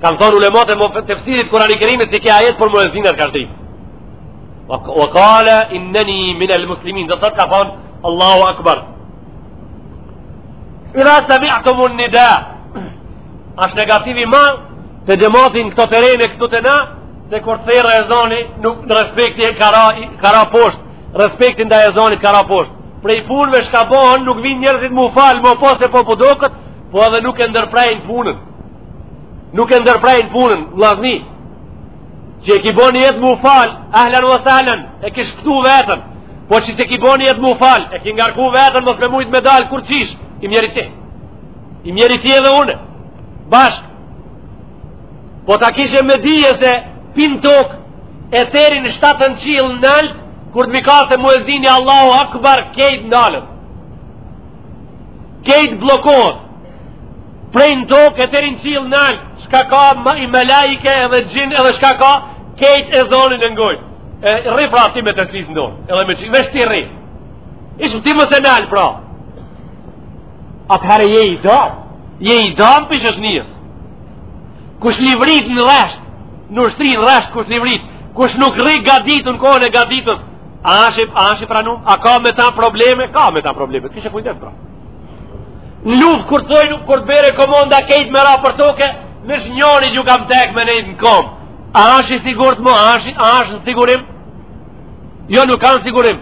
Kanë thonë ulemat e tefsirit Kurani Kerimit se ky ajet për muezinat ka shdi. Ve kale inneni minel muslimin dhe sot ka thonë Allahu Akbar. Ira se mi atë mund një da. Ashtë negativi ma te xhemati n'këto terene e këto të na se kur të thirret ezoni nuk në respekti ka ra, ka ra posht. Respekti ndaj ezonit ka ra posht. Prej punëve shka bohën nuk vinë njerëzit mu falë më posë e po pëdokët po edhe nuk e ndërprejnë punën. Nuk e ndërprejnë punën, vllazni. Që e ki bo nijet m'u falë, ehlen ve sehlen, e ki shpëtu vetën. Po që s'e ki bo nijet m'u falë, e ki ngarku vetën, mos me mujtë me dalë kurqysh, i mjeri ti. I mjeri ti edhe une, bashkë. Po ta kishe me dije se prej n'tokë, e teri në shtatën qill nalt, kur të vikatë muezini Allahu Akbar, kejt nalet. Kejt bllokohet. Prej në tokë e teri n'qill nalt, shka ka melaike edhe xhin edhe shka ka, kejt ezonin e ngojnë. E rri pra ti me teslicë n'dorë, edhe me çekiç, veç ti rri. Ish ti mos e nal pra. Atëherë je i damë, je i damë prej shoqnisë. Kush livrit në resht, n'ushtri në resht kush livrit, kush nuk rri gatitu n'kohën e gatitus, a ashtë i pranum, a ka me ta probleme, ka me ta probleme, kështu e kujdes pra. Në luftë kur të dojnë, kur të bjerë komonda kejt me ra për toke, veç njonit ju ka tek me nejt në kom. A është i sigurt mo, a është, a është në sigurim? Jo nuk a n'sigurim.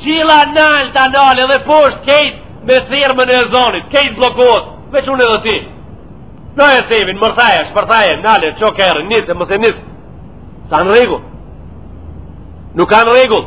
Qilli nalt, nalt edhe poshtë kejt me thirrmën e ezonit, kejt bllokohet, veç unë edhe ti. Në e sevin, mërthaje, shpërthaje, nale, ço kerr, nise, mos e nis. S'a në rregull. Nuk a n'rregull.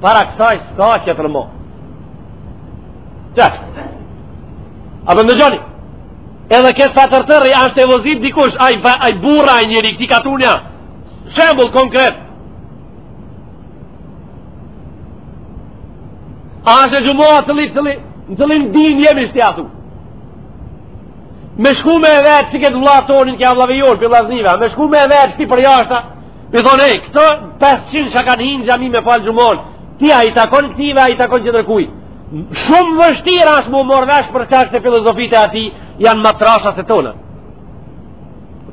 Para kësaj s'ka qetër mo. Të. A po ndëgjoni? Edhe këtë far tërrtërri, ashtë e vozit dikush, ai burra, ai njeri, këtij katuni a. Shembul konkret. A është e xhuma, cili, cili, në cilin din jemi shti atu. Me shku me e vetë që këtë vlla tonin, ky a vllau i jonë, prej vllaznive, me shku me e vetë shti përjashta, Me i thonë, ej, këta 500 që kanë hi n'xhami me falë xhumon, ti a i takon këtive, a i takon qetërkuj. Shumë vështirë asht m'u morë vesh për shkak se filozofitë e atij janë më trasha se tona.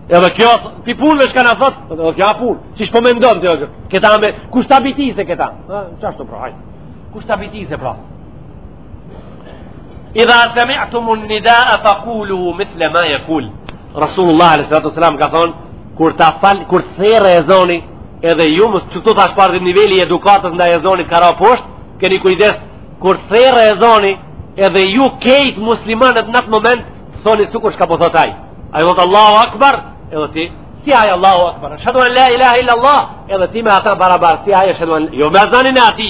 Edhe kjo, ti punë me shka na thotë, edhe kjo a punë, qysh po mendon ti gjërë, këta me, kush ta bitisë këta? Qashtu pra, hajtë, kush ta bitisë pra? Idha sami'tum an-nidaa faqulu mithla ma yaqul. Rasulullah alayhi salatu wasalam ka thon kur ta fal kur thërr ezoni edhe ju mos çu thot as parë niveli i edukatës ndaj ezonit ka ra poshtë, keni kujdes kur thërr ezoni edhe ju kejt muslimanët në atë moment thoni sikur çka po thot ai. Ai thot Allahu Akbar, edhe ti si ai Allahu Akbar. Ashhadu an la ilaha illa Allah, edhe ti me ata barabar si ai ashhadu an jo me zanin e ati,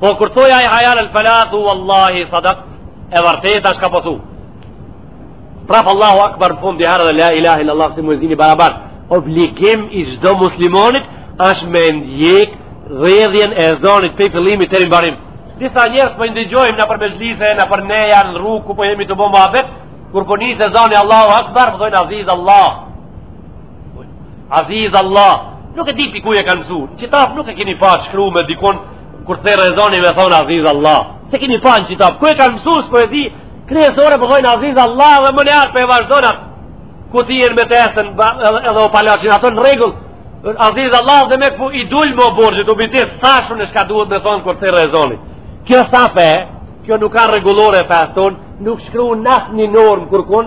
Po kur thot ai hayya alal falah wallahi sadaq e vërtet asht çka po thu. Prap Allahu akbar në fund dy herë dhe la ilahe ila Allah si muezini barabar obligim i çdo muslimonit është me ndjek rrjedhjen e ezonit pej fillimit deri n'mbarim disa njerëz po i ndëgjojmë nëpër mexhlise nëpër neja në rrugë ku po jemi tu bo muhabet kur po nis ezoni Allahu akbar po thojn aziz Allah Aziz Allah, nuk e di pej ku e kanë mësuar. Kitap nuk e keni pa shkrume dikun kur thërr ezoni me thonë Aziz Allah. S'e keni pa në kitap, ku e kanë mësuar po e di. Kur ezoni po thonë Aziz Allah dhe menjëherë po e vazhdon atë. Ku ti jeni me testën edhe o palaçin ato në rregull. Aziz Allah demek i dulëm borxhit u bitis thashë unë çka duhet me thonë kur thërr ezoni. Kjo s'a fe, kjo nuk ka rregullore e fesë ton, nuk shkruan asnjë normë kurkun.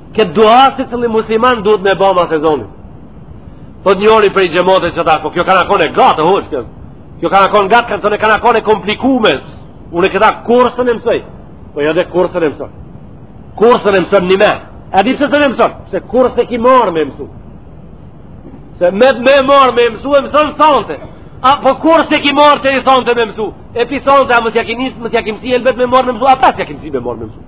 Këtë dua secili musliman duhet me ba mas ezonit. Thot njëri prej xhematit që ta, po kjo kanë kon e gatë hoxh kjo. Kjo kanë kon e gatë kanë tonë kanë kon e komplikume. Unë këta kurrë s'un e mësoj. Po jo dhe kurrë s'un e mësoj. Kurrë s'un e mësoj në më. A di pse s'e mëson? Se kurrë s'e ki marr me mësu. Se me me marr me mësu e mëson sonte. A po kurrë s'e ki marr ti sonte me mësu. E ti sonte ama s'ja ki nis, mo s'ja ki msy elbet me marr me mësu, a po s'ja ki msy me marr me mësu.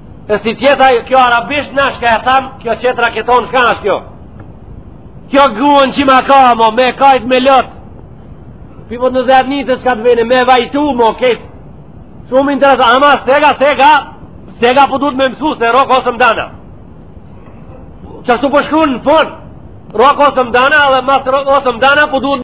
E si tjeta kjo arabisht në shka e thamë, kjo qetra ketonë shka është kjo. Kjo guën që ma ka, mo, me kajt me lotë. Pipo të në dhe një të shka të vene, me vajtu, mo, kejt. Shumë interesant, ama sega, sega, sega po duhet me mësu se rok osëm dana. Qashtu po shkru në fund, rok osëm dana, dhe mas rok osëm dana po duhet